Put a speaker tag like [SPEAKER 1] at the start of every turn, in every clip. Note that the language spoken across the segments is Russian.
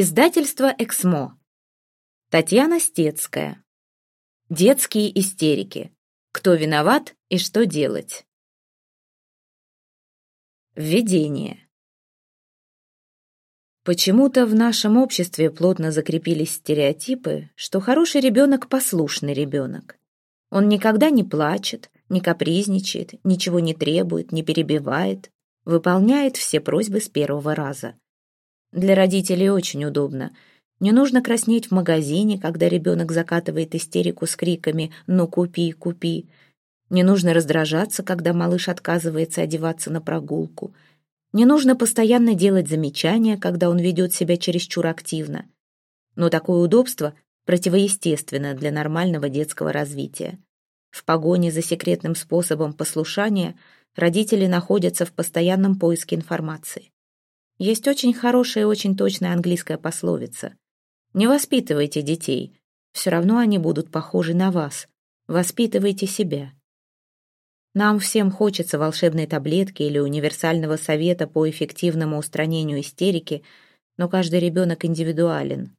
[SPEAKER 1] Издательство «Эксмо». Татьяна Стецкая. Детские истерики. Кто виноват и что делать? Введение. Почему-то в нашем обществе плотно закрепились стереотипы, что хороший ребенок – послушный ребенок. Он никогда не плачет, не капризничает, ничего не требует, не перебивает, выполняет все просьбы с первого раза – для родителей очень удобно. Не нужно краснеть в магазине, когда ребенок закатывает истерику с криками «ну купи, купи». Не нужно раздражаться, когда малыш отказывается одеваться на прогулку. Не нужно постоянно делать замечания, когда он ведет себя чересчур активно. Но такое удобство противоестественно для нормального детского развития. В погоне за секретным способом послушания родители находятся в постоянном поиске информации. Есть очень хорошая и очень точная английская пословица. Не воспитывайте детей, все равно они будут похожи на вас. Воспитывайте себя. Нам всем хочется волшебной таблетки или универсального совета по эффективному устранению истерики, но каждый ребенок индивидуален.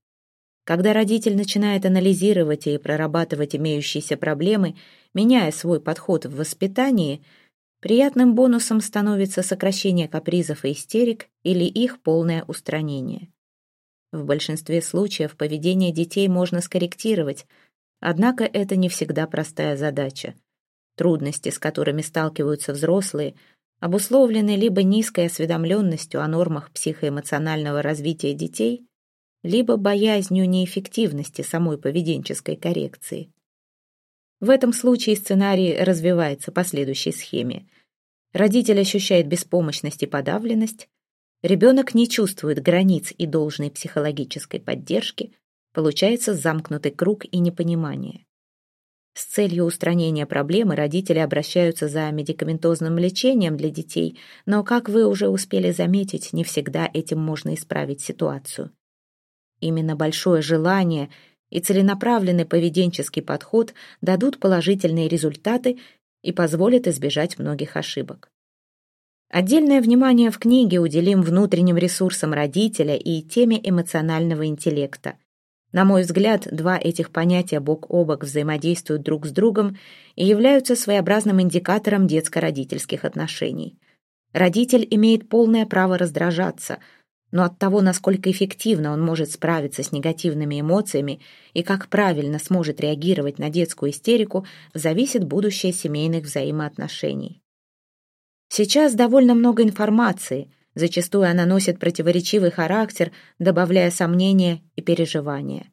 [SPEAKER 1] Когда родитель начинает анализировать и прорабатывать имеющиеся проблемы, меняя свой подход в воспитании – Приятным бонусом становится сокращение капризов и истерик или их полное устранение. В большинстве случаев поведение детей можно скорректировать, однако это не всегда простая задача. Трудности, с которыми сталкиваются взрослые, обусловлены либо низкой осведомленностью о нормах психоэмоционального развития детей, либо боязнью неэффективности самой поведенческой коррекции. В этом случае сценарий развивается по следующей схеме. Родитель ощущает беспомощность и подавленность, ребенок не чувствует границ и должной психологической поддержки, получается замкнутый круг и непонимание. С целью устранения проблемы родители обращаются за медикаментозным лечением для детей, но, как вы уже успели заметить, не всегда этим можно исправить ситуацию. Именно большое желание и целенаправленный поведенческий подход дадут положительные результаты и позволят избежать многих ошибок. Отдельное внимание в книге уделим внутренним ресурсам родителя и теме эмоционального интеллекта. На мой взгляд, два этих понятия бок о бок взаимодействуют друг с другом и являются своеобразным индикатором детско-родительских отношений. Родитель имеет полное право раздражаться – но от того, насколько эффективно он может справиться с негативными эмоциями и как правильно сможет реагировать на детскую истерику, зависит будущее семейных взаимоотношений. Сейчас довольно много информации, зачастую она носит противоречивый характер, добавляя сомнения и переживания.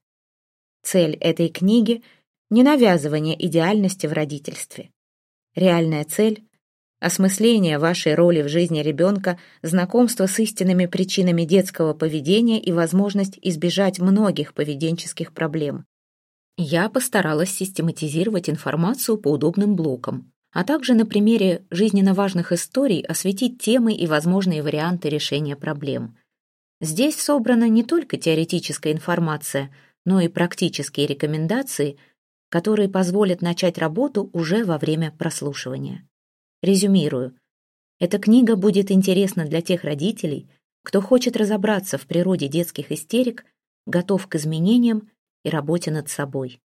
[SPEAKER 1] Цель этой книги — не навязывание идеальности в родительстве. Реальная цель осмысление вашей роли в жизни ребенка, знакомство с истинными причинами детского поведения и возможность избежать многих поведенческих проблем. Я постаралась систематизировать информацию по удобным блокам, а также на примере жизненно важных историй осветить темы и возможные варианты решения проблем. Здесь собрана не только теоретическая информация, но и практические рекомендации, которые позволят начать работу уже во время прослушивания. Резюмирую. Эта книга будет интересна для тех родителей, кто хочет разобраться в природе детских истерик, готов к изменениям и работе над собой.